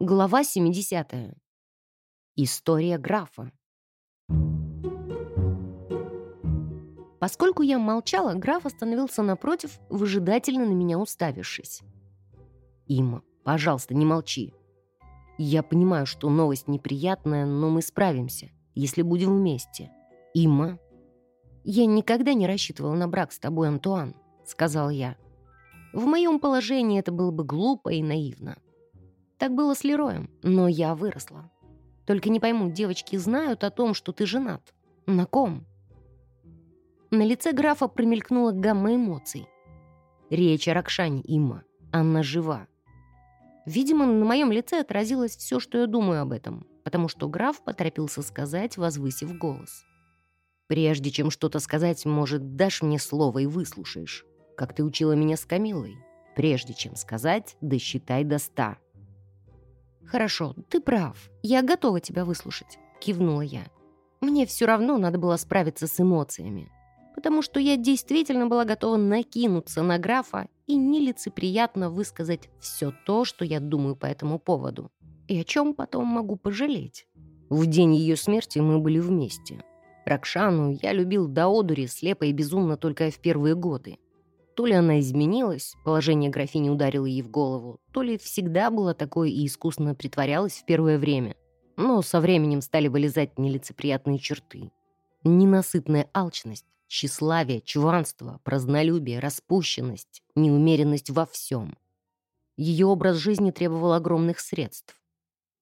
Глава 70. История графа. Поскольку я молчала, граф остановился напротив, выжидательно на меня уставившись. «Има, пожалуйста, не молчи. Я понимаю, что новость неприятная, но мы справимся, если будем вместе. Има...» «Я никогда не рассчитывала на брак с тобой, Антуан», — сказал я. «В моем положении это было бы глупо и наивно». Так было с Лероем, но я выросла. Только не пойму, девочки знают о том, что ты женат. На ком? На лице графа промелькнула гамма эмоций. Речь о Ракшане Имма. Она жива. Видимо, на моем лице отразилось все, что я думаю об этом, потому что граф поторопился сказать, возвысив голос. «Прежде чем что-то сказать, может, дашь мне слово и выслушаешь, как ты учила меня с Камилой. Прежде чем сказать, досчитай до ста». «Хорошо, ты прав. Я готова тебя выслушать», — кивнула я. Мне все равно надо было справиться с эмоциями, потому что я действительно была готова накинуться на графа и нелицеприятно высказать все то, что я думаю по этому поводу, и о чем потом могу пожалеть. В день ее смерти мы были вместе. Ракшану я любил до одури слепо и безумно только в первые годы. То ли она изменилась, положение графини ударило ей в голову, то ли всегда была такой и искусно притворялась в первое время. Но со временем стали вылезать нелицеприятные черты. Ненасытная алчность, тщеславие, чванство, празднолюбие, распущенность, неумеренность во всем. Ее образ жизни требовал огромных средств.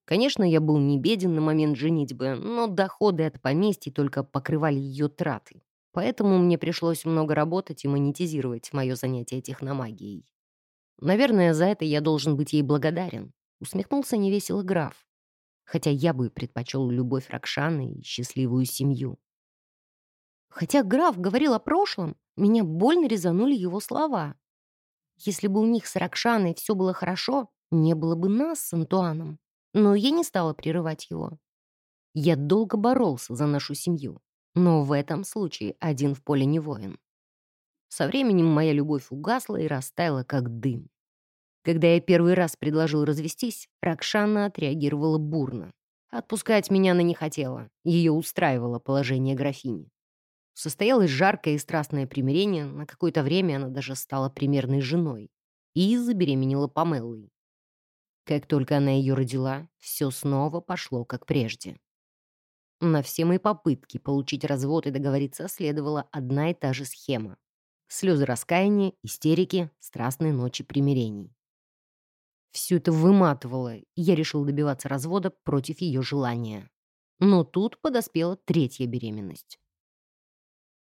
Конечно, я был не беден на момент женитьбы, но доходы от поместья только покрывали ее траты. Поэтому мне пришлось много работать и монетизировать мое занятие техномагией. Наверное, за это я должен быть ей благодарен. Усмехнулся невесело граф. Хотя я бы предпочел любовь Ракшаны и счастливую семью. Хотя граф говорил о прошлом, меня больно резанули его слова. Если бы у них с Ракшаной все было хорошо, не было бы нас с Антуаном. Но я не стала прерывать его. Я долго боролся за нашу семью. Но в этом случае один в поле не воин. Со временем моя любовь угасла и растаяла, как дым. Когда я первый раз предложил развестись, Ракшана отреагировала бурно. Отпускать меня она не хотела, ее устраивало положение графини. Состоялось жаркое и страстное примирение, на какое-то время она даже стала примерной женой и забеременела Памеллой. Как только она ее родила, все снова пошло как прежде. На все мои попытки получить развод и договориться следовала одна и та же схема. Слезы раскаяния, истерики, страстные ночи примирений. Все это выматывало, и я решил добиваться развода против ее желания. Но тут подоспела третья беременность.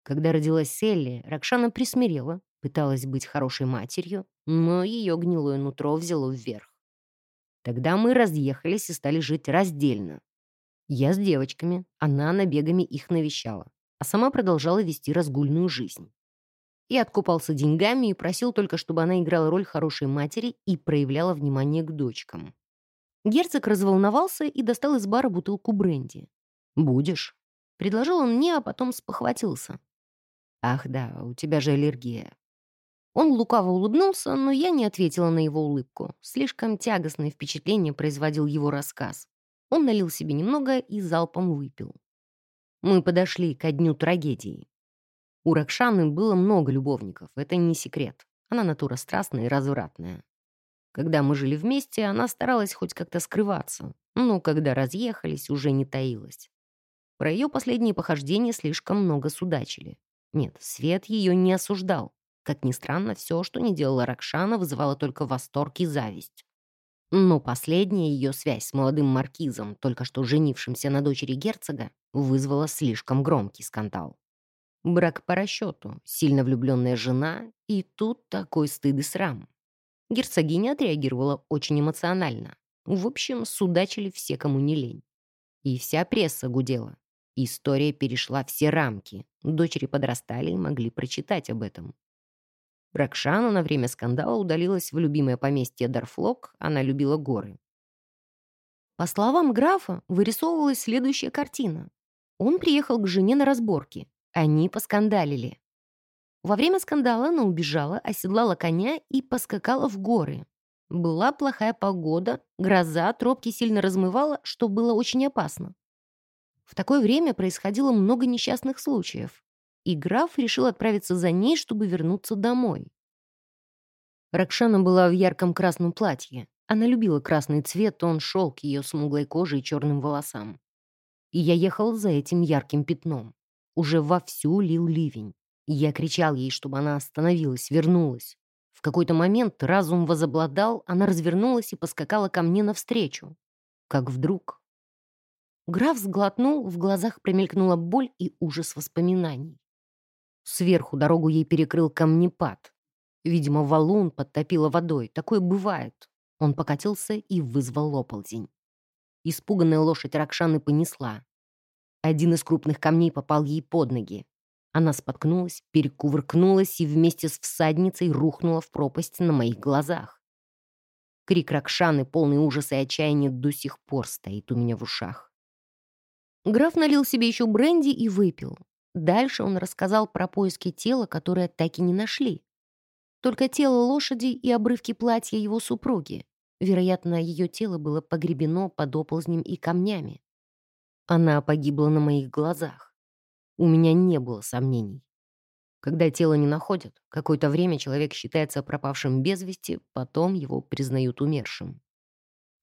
Когда родилась Селли, Ракшана присмирела, пыталась быть хорошей матерью, но ее гнилое нутро взяло вверх. Тогда мы разъехались и стали жить раздельно, я с девочками, она набегами их навещала, а сама продолжала вести разгульную жизнь. И откупался деньгами и просил только, чтобы она играла роль хорошей матери и проявляла внимание к дочкам. Герцог разволновался и достал из бара бутылку бренди. «Будешь?» — предложил он мне, а потом спохватился. «Ах да, у тебя же аллергия». Он лукаво улыбнулся, но я не ответила на его улыбку. Слишком тягостное впечатление производил его рассказ. Он налил себе немного и залпом выпил. Мы подошли ко дню трагедии. У Ракшаны было много любовников, это не секрет. Она натура страстная и развратная. Когда мы жили вместе, она старалась хоть как-то скрываться, но когда разъехались, уже не таилась. Про ее последние похождения слишком много судачили. Нет, Свет ее не осуждал. Как ни странно, все, что не делала Ракшана, вызывало только восторг и зависть. Но последняя ее связь с молодым маркизом, только что женившимся на дочери герцога, вызвала слишком громкий скандал. Брак по расчету, сильно влюбленная жена, и тут такой стыд и срам. Герцогиня отреагировала очень эмоционально. В общем, судачили все, кому не лень. И вся пресса гудела. История перешла все рамки. Дочери подрастали и могли прочитать об этом. Ракшана на время скандала удалилась в любимое поместье Дарфлок, она любила горы. По словам графа, вырисовывалась следующая картина. Он приехал к жене на разборки. Они поскандалили. Во время скандала она убежала, оседлала коня и поскакала в горы. Была плохая погода, гроза, тропки сильно размывала, что было очень опасно. В такое время происходило много несчастных случаев, и граф решил отправиться за ней, чтобы вернуться домой. Ракшана была в ярком красном платье. Она любила красный цвет, он шел к ее смуглой коже и черным волосам. И я ехал за этим ярким пятном. Уже вовсю лил ливень. И я кричал ей, чтобы она остановилась, вернулась. В какой-то момент разум возобладал, она развернулась и поскакала ко мне навстречу. Как вдруг... Граф сглотнул, в глазах промелькнула боль и ужас воспоминаний. Сверху дорогу ей перекрыл камнепад. Видимо, валун подтопило водой. Такое бывает. Он покатился и вызвал оползень. Испуганная лошадь Ракшаны понесла. Один из крупных камней попал ей под ноги. Она споткнулась, перекувыркнулась и вместе с всадницей рухнула в пропасть на моих глазах. Крик Ракшаны, полный ужаса и отчаяния, до сих пор стоит у меня в ушах. Граф налил себе еще бренди и выпил. Дальше он рассказал про поиски тела, которое так и не нашли. Только тело лошади и обрывки платья его супруги. Вероятно, ее тело было погребено под оползнем и камнями. Она погибла на моих глазах. У меня не было сомнений. Когда тело не находят, какое-то время человек считается пропавшим без вести, потом его признают умершим.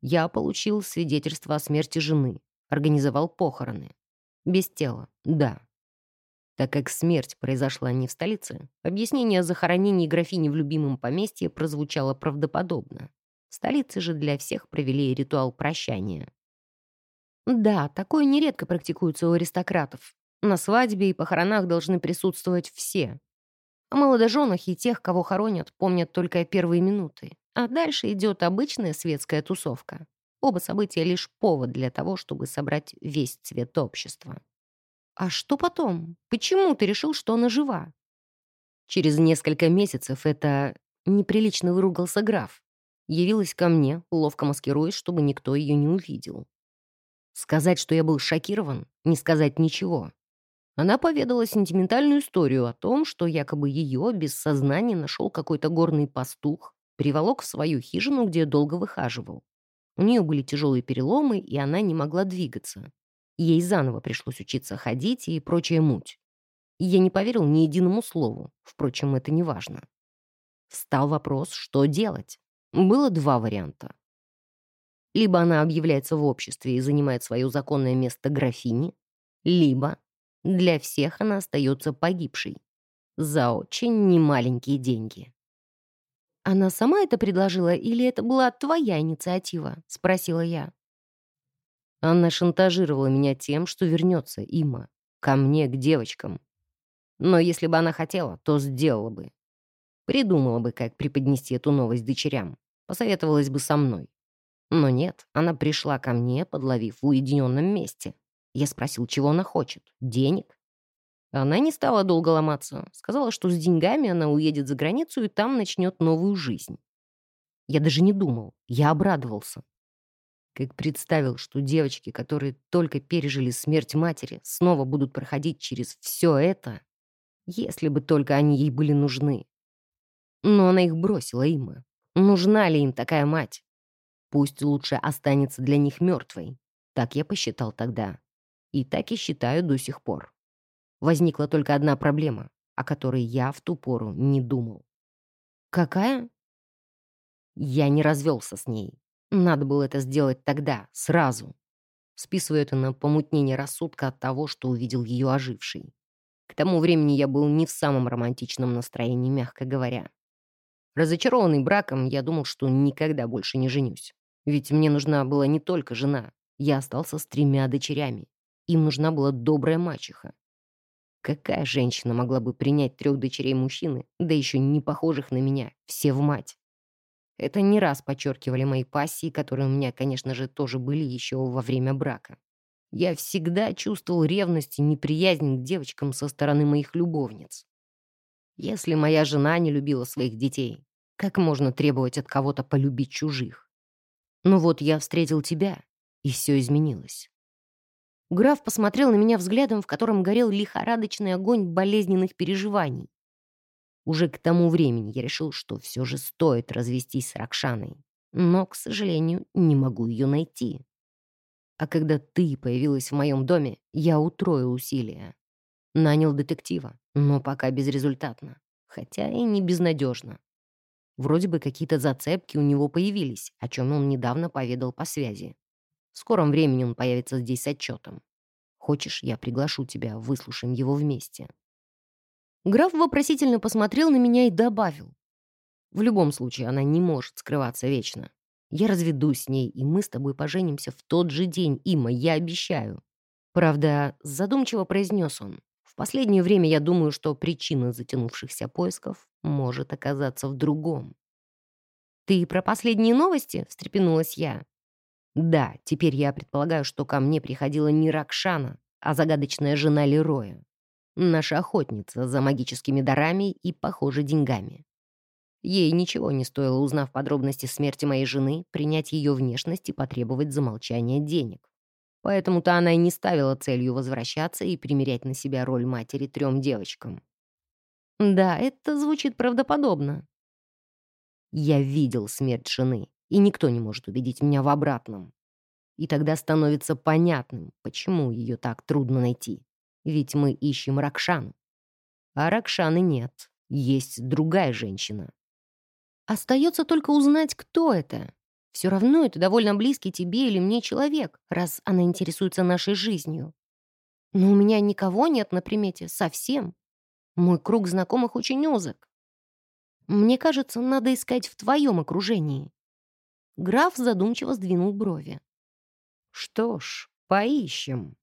Я получил свидетельство о смерти жены, организовал похороны. Без тела, да. Так как смерть произошла не в столице, объяснение о захоронении графини в любимом поместье прозвучало правдоподобно. В столице же для всех провели ритуал прощания. Да, такое нередко практикуется у аристократов. На свадьбе и похоронах должны присутствовать все. О молодоженах и тех, кого хоронят, помнят только первые минуты. А дальше идет обычная светская тусовка. Оба события лишь повод для того, чтобы собрать весь цвет общества. «А что потом? Почему ты решил, что она жива?» Через несколько месяцев это неприлично выругался граф. Явилась ко мне, ловко маскируясь, чтобы никто ее не увидел. Сказать, что я был шокирован, не сказать ничего. Она поведала сентиментальную историю о том, что якобы ее без сознания нашел какой-то горный пастух, приволок в свою хижину, где долго выхаживал. У нее были тяжелые переломы, и она не могла двигаться. Ей заново пришлось учиться ходить и прочая муть. И я не поверил ни единому слову. Впрочем, это не важно. Встал вопрос, что делать. Было два варианта. Либо она объявляется в обществе и занимает свое законное место графини, либо для всех она остается погибшей. За очень немаленькие деньги. «Она сама это предложила или это была твоя инициатива?» — спросила я. Она шантажировала меня тем, что вернется Има. Ко мне, к девочкам. Но если бы она хотела, то сделала бы. Придумала бы, как преподнести эту новость дочерям. Посоветовалась бы со мной. Но нет, она пришла ко мне, подловив в уединенном месте. Я спросил, чего она хочет. Денег? Она не стала долго ломаться. Сказала, что с деньгами она уедет за границу и там начнет новую жизнь. Я даже не думал. Я обрадовался. Как представил, что девочки, которые только пережили смерть матери, снова будут проходить через все это, если бы только они ей были нужны. Но она их бросила им. Нужна ли им такая мать? Пусть лучше останется для них мертвой. Так я посчитал тогда. И так и считаю до сих пор. Возникла только одна проблема, о которой я в ту пору не думал. Какая? Я не развелся с ней. Надо было это сделать тогда, сразу. Списываю это на помутнение рассудка от того, что увидел ее ожившей. К тому времени я был не в самом романтичном настроении, мягко говоря. Разочарованный браком, я думал, что никогда больше не женюсь. Ведь мне нужна была не только жена. Я остался с тремя дочерями. Им нужна была добрая мачеха. Какая женщина могла бы принять трех дочерей мужчины, да еще не похожих на меня, все в мать? Это не раз подчеркивали мои пассии, которые у меня, конечно же, тоже были еще во время брака. Я всегда чувствовал ревность и неприязнь к девочкам со стороны моих любовниц. Если моя жена не любила своих детей, как можно требовать от кого-то полюбить чужих? Ну вот я встретил тебя, и все изменилось. Граф посмотрел на меня взглядом, в котором горел лихорадочный огонь болезненных переживаний. Уже к тому времени я решил, что все же стоит развестись с Ракшаной. но, к сожалению, не могу ее найти. А когда ты появилась в моем доме, я утроил усилия. Нанял детектива, но пока безрезультатно, хотя и не безнадежно. Вроде бы какие-то зацепки у него появились, о чем он недавно поведал по связи. В скором времени он появится здесь с отчетом. Хочешь, я приглашу тебя, выслушаем его вместе?» Граф вопросительно посмотрел на меня и добавил. «В любом случае, она не может скрываться вечно. Я разведусь с ней, и мы с тобой поженимся в тот же день, Има, я обещаю». Правда, задумчиво произнес он. «В последнее время я думаю, что причина затянувшихся поисков может оказаться в другом». «Ты про последние новости?» — встрепенулась я. Да, теперь я предполагаю, что ко мне приходила не Ракшана, а загадочная жена Лероя. Наша охотница за магическими дарами и, похоже, деньгами. Ей ничего не стоило, узнав подробности смерти моей жены, принять ее внешность и потребовать замолчания денег. Поэтому-то она и не ставила целью возвращаться и примерять на себя роль матери трем девочкам. Да, это звучит правдоподобно. Я видел смерть жены и никто не может убедить меня в обратном. И тогда становится понятным, почему ее так трудно найти. Ведь мы ищем Ракшану. А Ракшаны нет, есть другая женщина. Остается только узнать, кто это. Все равно это довольно близкий тебе или мне человек, раз она интересуется нашей жизнью. Но у меня никого нет на примете, совсем. Мой круг знакомых очень узок. Мне кажется, надо искать в твоем окружении. Граф задумчиво сдвинул брови. «Что ж, поищем».